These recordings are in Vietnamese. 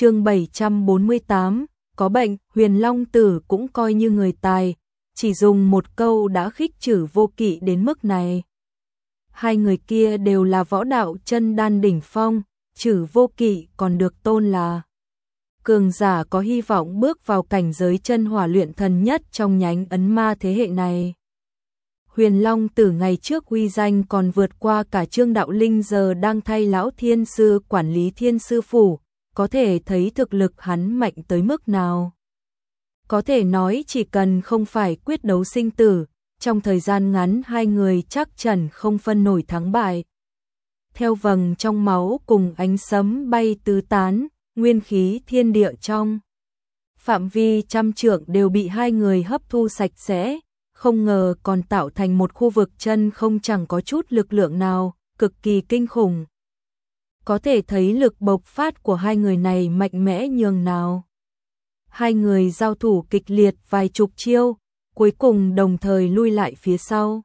chương 748, có bệnh, huyền long tử cũng coi như người tài, chỉ dùng một câu đã khích trừ vô kỵ đến mức này. Hai người kia đều là võ đạo chân đan đỉnh phong, trừ vô kỵ còn được tôn là cường giả có hy vọng bước vào cảnh giới chân hỏa luyện thần nhất trong nhánh ấn ma thế hệ này. Huyền Long từ ngày trước uy danh còn vượt qua cả Trương Đạo Linh giờ đang thay lão thiên sư quản lý thiên sư phủ, có thể thấy thực lực hắn mạnh tới mức nào. Có thể nói chỉ cần không phải quyết đấu sinh tử, trong thời gian ngắn hai người chắc chắn không phân nổi thắng bại. Theo vầng trong máu cùng ánh sấm bay tứ tán, nguyên khí thiên địa trong. Phạm vi trăm trượng đều bị hai người hấp thu sạch sẽ, không ngờ còn tạo thành một khu vực chân không chẳng có chút lực lượng nào, cực kỳ kinh khủng. Có thể thấy lực bộc phát của hai người này mạnh mẽ nhường nào. Hai người giao thủ kịch liệt vài chục chiêu, cuối cùng đồng thời lui lại phía sau.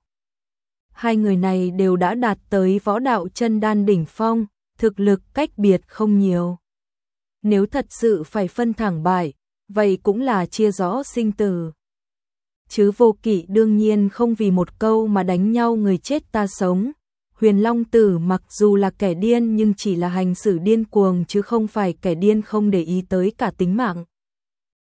Hai người này đều đã đạt tới võ đạo chân đan đỉnh phong, thực lực cách biệt không nhiều. Nếu thật sự phải phân thẳng bại, vậy cũng là chia rõ sinh tử. Chứ vô kỵ đương nhiên không vì một câu mà đánh nhau người chết ta sống. Huyền Long Tử mặc dù là kẻ điên nhưng chỉ là hành xử điên cuồng chứ không phải kẻ điên không để ý tới cả tính mạng.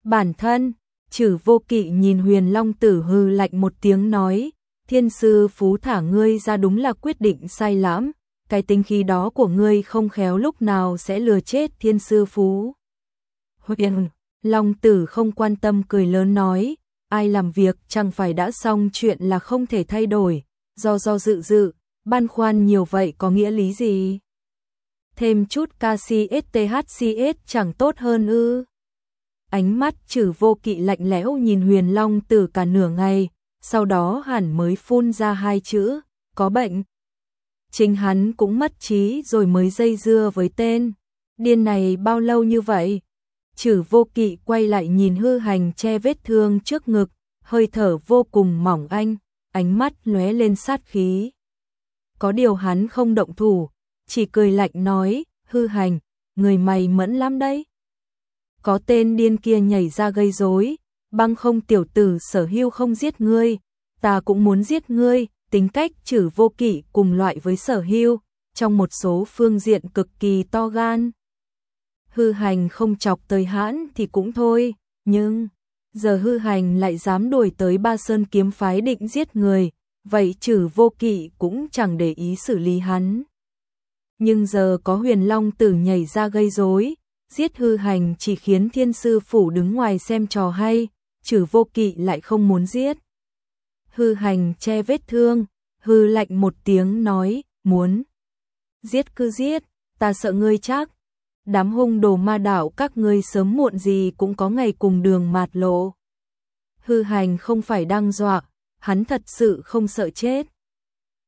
Bản thân, trừ vô kỵ nhìn huyền long tử hư lạnh một tiếng nói, thiên sư phú thả ngươi ra đúng là quyết định sai lãm, cái tính khí đó của ngươi không khéo lúc nào sẽ lừa chết thiên sư phú. Huyền, long tử không quan tâm cười lớn nói, ai làm việc chẳng phải đã xong chuyện là không thể thay đổi, do do dự dự, ban khoan nhiều vậy có nghĩa lý gì? Thêm chút KCSTHCS chẳng tốt hơn ư? ánh mắt trừ vô kỵ lạnh lẽo nhìn huyền long từ cả nửa ngày, sau đó hẳn mới phun ra hai chữ, có bệnh. Chính hắn cũng mất trí rồi mới dây dưa với tên, điên này bao lâu như vậy? Trừ vô kỵ quay lại nhìn hư hành che vết thương trước ngực, hơi thở vô cùng mỏng anh, ánh mắt lóe lên sát khí. Có điều hắn không động thủ, chỉ cười lạnh nói, hư hành, người mày mẫn lắm đấy có tên điên kia nhảy ra gây rối, băng không tiểu tử sở hưu không giết ngươi, ta cũng muốn giết ngươi, tính cách trừ vô kỷ cùng loại với sở hưu, trong một số phương diện cực kỳ to gan. Hư hành không chọc tới hãn thì cũng thôi, nhưng giờ hư hành lại dám đuổi tới ba sơn kiếm phái định giết người, vậy trừ vô kỵ cũng chẳng để ý xử lý hắn. Nhưng giờ có huyền long tử nhảy ra gây rối, giết hư hành chỉ khiến thiên sư phủ đứng ngoài xem trò hay, trừ vô kỵ lại không muốn giết. Hư hành che vết thương, hư lạnh một tiếng nói, muốn. Giết cứ giết, ta sợ ngươi chắc. Đám hung đồ ma đảo các ngươi sớm muộn gì cũng có ngày cùng đường mạt lộ. Hư hành không phải đang dọa, hắn thật sự không sợ chết.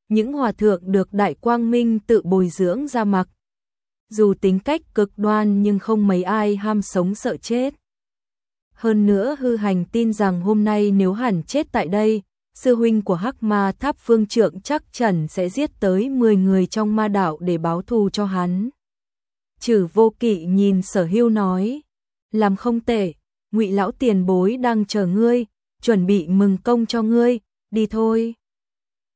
Những hòa thượng được đại quang minh tự bồi dưỡng ra mặc, dù tính cách cực đoan nhưng không mấy ai ham sống sợ chết. Hơn nữa hư hành tin rằng hôm nay nếu hẳn chết tại đây, sư huynh của Hắc Ma Tháp Phương Trượng chắc chắn sẽ giết tới 10 người trong ma đạo để báo thù cho hắn. Trừ vô kỵ nhìn sở hưu nói, làm không tệ, ngụy lão tiền bối đang chờ ngươi, chuẩn bị mừng công cho ngươi, đi thôi.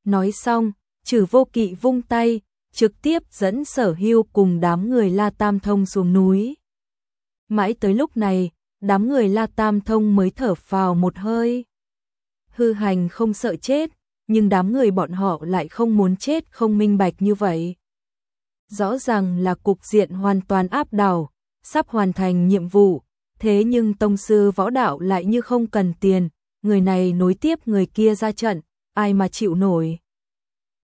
Nói xong, trừ vô kỵ vung tay, trực tiếp dẫn sở hưu cùng đám người La Tam Thông xuống núi. Mãi tới lúc này, đám người La Tam Thông mới thở phào một hơi. Hư hành không sợ chết, nhưng đám người bọn họ lại không muốn chết không minh bạch như vậy. Rõ ràng là cục diện hoàn toàn áp đảo, sắp hoàn thành nhiệm vụ, thế nhưng tông sư võ đạo lại như không cần tiền, người này nối tiếp người kia ra trận, ai mà chịu nổi.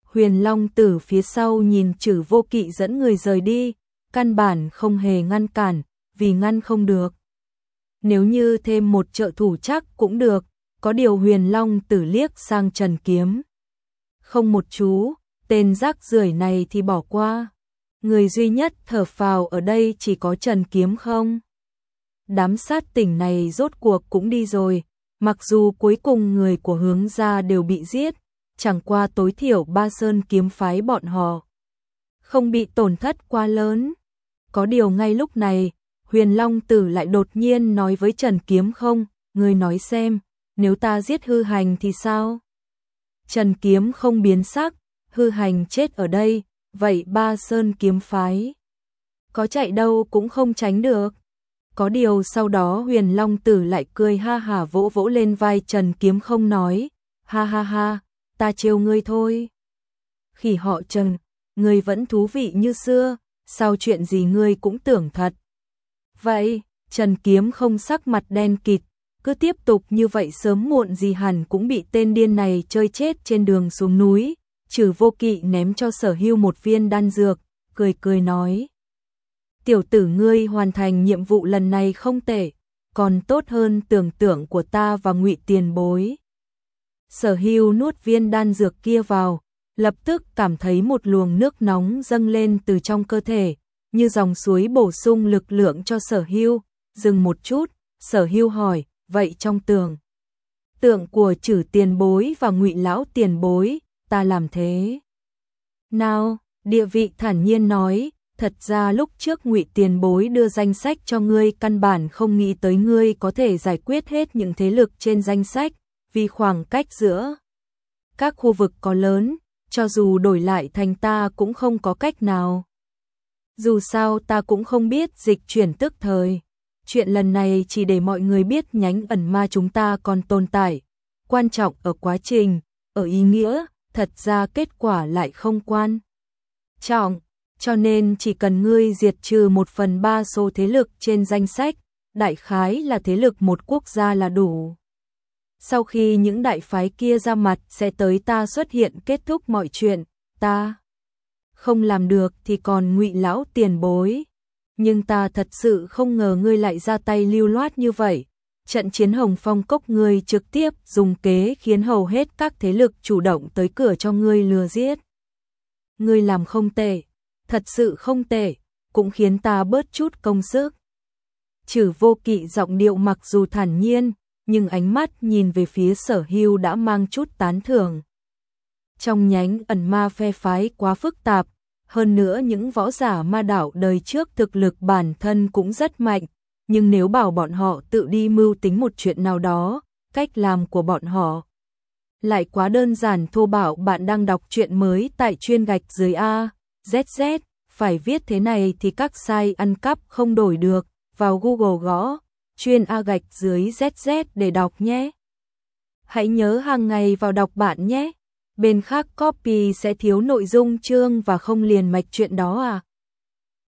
Huyền Long Tử phía sau nhìn chử vô kỵ dẫn người rời đi, căn bản không hề ngăn cản, vì ngăn không được. Nếu như thêm một trợ thủ chắc cũng được, có điều Huyền Long Tử liếc sang Trần Kiếm. Không một chú, tên rác rưởi này thì bỏ qua. Người duy nhất thở phào ở đây chỉ có Trần Kiếm không? Đám sát tỉnh này rốt cuộc cũng đi rồi, mặc dù cuối cùng người của hướng gia đều bị giết, chẳng qua tối thiểu ba sơn kiếm phái bọn họ. Không bị tổn thất quá lớn. Có điều ngay lúc này, Huyền Long Tử lại đột nhiên nói với Trần Kiếm không, người nói xem, nếu ta giết hư hành thì sao? Trần Kiếm không biến sắc, hư hành chết ở đây, vậy ba sơn kiếm phái. Có chạy đâu cũng không tránh được. Có điều sau đó huyền long tử lại cười ha hà vỗ vỗ lên vai Trần Kiếm không nói, ha ha ha, ta trêu ngươi thôi. Khi họ Trần, ngươi vẫn thú vị như xưa, sao chuyện gì ngươi cũng tưởng thật. Vậy, Trần Kiếm không sắc mặt đen kịt, cứ tiếp tục như vậy sớm muộn gì hẳn cũng bị tên điên này chơi chết trên đường xuống núi, trừ vô kỵ ném cho sở hưu một viên đan dược, cười cười nói. Tiểu tử ngươi hoàn thành nhiệm vụ lần này không tệ, còn tốt hơn tưởng tượng của ta và ngụy tiền bối. Sở hưu nuốt viên đan dược kia vào, lập tức cảm thấy một luồng nước nóng dâng lên từ trong cơ thể, như dòng suối bổ sung lực lượng cho sở hưu. Dừng một chút, sở hưu hỏi, vậy trong tường. Tượng của chử tiền bối và ngụy lão tiền bối, ta làm thế. Nào, địa vị thản nhiên nói, thật ra lúc trước ngụy tiền bối đưa danh sách cho ngươi căn bản không nghĩ tới ngươi có thể giải quyết hết những thế lực trên danh sách, vì khoảng cách giữa các khu vực có lớn, cho dù đổi lại thành ta cũng không có cách nào. Dù sao ta cũng không biết dịch chuyển tức thời. Chuyện lần này chỉ để mọi người biết nhánh ẩn ma chúng ta còn tồn tại. Quan trọng ở quá trình, ở ý nghĩa, thật ra kết quả lại không quan. Trọng, cho nên chỉ cần ngươi diệt trừ một phần ba số thế lực trên danh sách, đại khái là thế lực một quốc gia là đủ. Sau khi những đại phái kia ra mặt sẽ tới ta xuất hiện kết thúc mọi chuyện, ta không làm được thì còn ngụy lão tiền bối. Nhưng ta thật sự không ngờ ngươi lại ra tay lưu loát như vậy. Trận chiến hồng phong cốc ngươi trực tiếp dùng kế khiến hầu hết các thế lực chủ động tới cửa cho ngươi lừa giết. Ngươi làm không tệ, thật sự không tệ, cũng khiến ta bớt chút công sức. Trừ vô kỵ giọng điệu mặc dù thản nhiên, nhưng ánh mắt nhìn về phía sở hưu đã mang chút tán thưởng. Trong nhánh ẩn ma phe phái quá phức tạp, hơn nữa những võ giả ma đảo đời trước thực lực bản thân cũng rất mạnh, nhưng nếu bảo bọn họ tự đi mưu tính một chuyện nào đó, cách làm của bọn họ lại quá đơn giản thô bạo bạn đang đọc chuyện mới tại chuyên gạch dưới A, ZZ, phải viết thế này thì các sai ăn cắp không đổi được, vào Google gõ, chuyên A gạch dưới ZZ để đọc nhé. Hãy nhớ hàng ngày vào đọc bạn nhé. Bên khác copy sẽ thiếu nội dung chương và không liền mạch chuyện đó à.